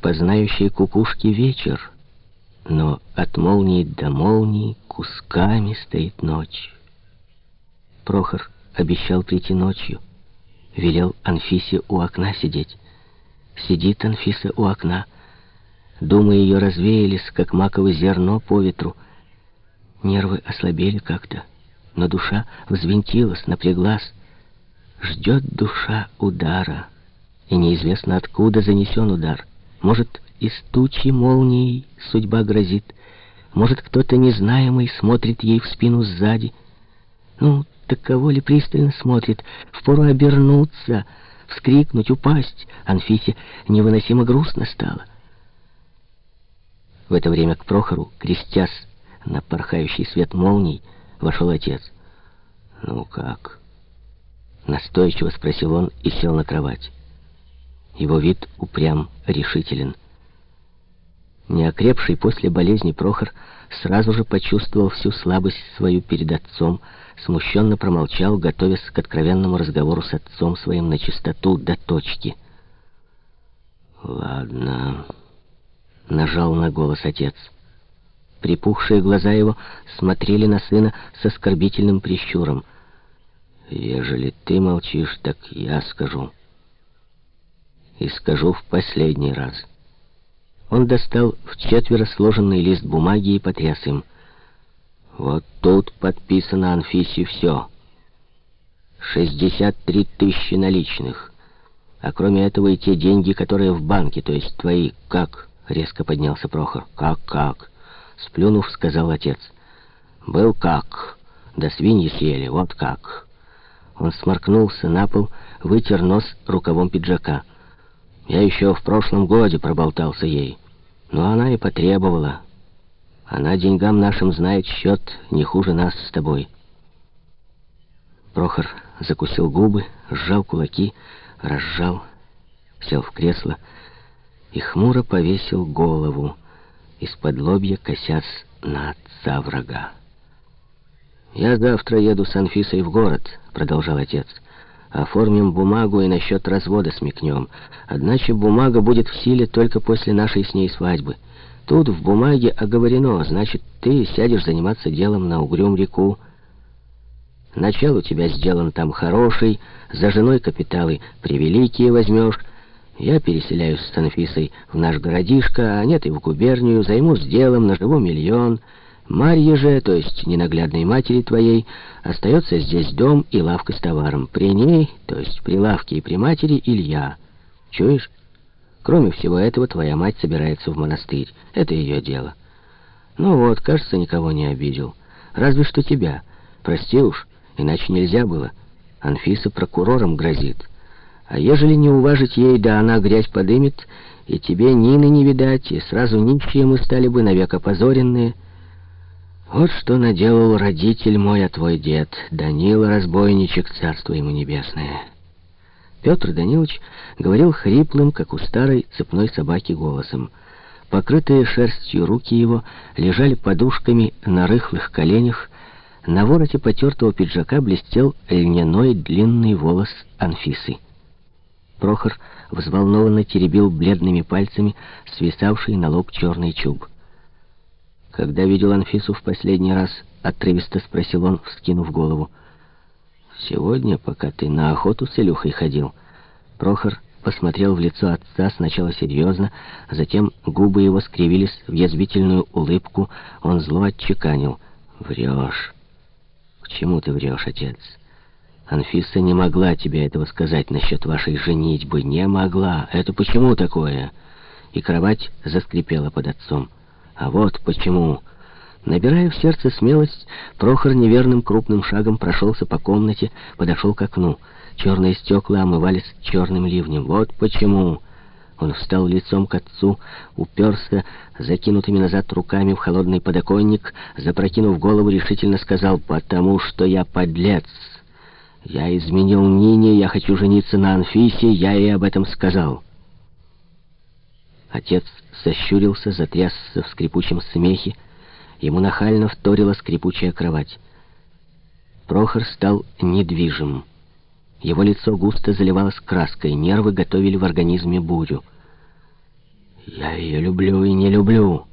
по знающей кукушке вечер, но от молнии до молнии кусками стоит ночь. Прохор обещал прийти ночью, велел Анфисе у окна сидеть. Сидит Анфиса у окна, думы ее развеялись, как маковое зерно по ветру. Нервы ослабели как-то, но душа взвинтилась, напряглась. Ждет душа удара, и неизвестно откуда занесен удар. Может, из тучи молнией судьба грозит. Может, кто-то незнаемый смотрит ей в спину сзади. Ну, так кого ли пристально смотрит? Впору обернуться, вскрикнуть, упасть. Анфисе невыносимо грустно стало. В это время к Прохору, крестясь на порхающий свет молний, вошел отец. «Ну как?» Настойчиво спросил он и сел на кровать. Его вид упрям, решителен. Неокрепший после болезни Прохор сразу же почувствовал всю слабость свою перед отцом, смущенно промолчал, готовясь к откровенному разговору с отцом своим на чистоту до точки. «Ладно», — нажал на голос отец. Припухшие глаза его смотрели на сына с оскорбительным прищуром. «Ежели ты молчишь, так я скажу» и скажу в последний раз. Он достал в четверо сложенный лист бумаги и потряс им. Вот тут подписано Анфисе все. 63 тысячи наличных. А кроме этого и те деньги, которые в банке, то есть твои. Как? Резко поднялся Прохор. Как, как? Сплюнув, сказал отец. Был как. Да свиньи съели, вот как. Он сморкнулся на пол, вытер нос рукавом пиджака. Я еще в прошлом годе проболтался ей. Но она и потребовала. Она деньгам нашим знает счет не хуже нас с тобой. Прохор закусил губы, сжал кулаки, разжал, сел в кресло и хмуро повесил голову, из-под лобья косясь на отца врага. «Я завтра еду с Анфисой в город», — продолжал отец. Оформим бумагу и насчет развода смекнем. Одначе бумага будет в силе только после нашей с ней свадьбы. Тут в бумаге оговорено, значит, ты сядешь заниматься делом на Угрюм-реку. Начал у тебя сделан там хороший, за женой капиталы превеликие возьмешь. Я переселяюсь с Анфисой в наш городишко, а нет и в губернию, займусь делом, наживу миллион... Марье же, то есть ненаглядной матери твоей, остается здесь дом и лавка с товаром. При ней, то есть при лавке и при матери, Илья. Чуешь? Кроме всего этого, твоя мать собирается в монастырь. Это ее дело. Ну вот, кажется, никого не обидел. Разве что тебя. Прости уж, иначе нельзя было. Анфиса прокурором грозит. А ежели не уважить ей, да она грязь подымет, и тебе Нины не видать, и сразу нищие мы стали бы навек опозоренные — вот что наделал родитель мой, а твой дед, Данила Разбойничек, царство ему небесное. Петр Данилович говорил хриплым, как у старой цепной собаки, голосом. Покрытые шерстью руки его лежали подушками на рыхлых коленях, на вороте потертого пиджака блестел льняной длинный волос Анфисы. Прохор взволнованно теребил бледными пальцами свисавший на лоб черный чуб. «Когда видел Анфису в последний раз?» — отрывисто спросил он, вскинув голову. «Сегодня, пока ты на охоту с Илюхой ходил». Прохор посмотрел в лицо отца сначала серьезно, затем губы его скривились в язвительную улыбку. Он зло отчеканил. «Врешь». «К чему ты врешь, отец?» «Анфиса не могла тебе этого сказать насчет вашей женитьбы. Не могла. Это почему такое?» И кровать заскрипела под отцом. А вот почему. Набирая в сердце смелость, Прохор неверным крупным шагом прошелся по комнате, подошел к окну. Черные стекла омывались черным ливнем. Вот почему. Он встал лицом к отцу, уперся закинутыми назад руками в холодный подоконник, запрокинув голову, решительно сказал «Потому что я подлец». Я изменил Нине, я хочу жениться на Анфисе, я ей об этом сказал. Отец сощурился, затрясся в скрипучем смехе. Ему нахально вторила скрипучая кровать. Прохор стал недвижим. Его лицо густо заливалось краской, нервы готовили в организме бурю. Я ее люблю и не люблю.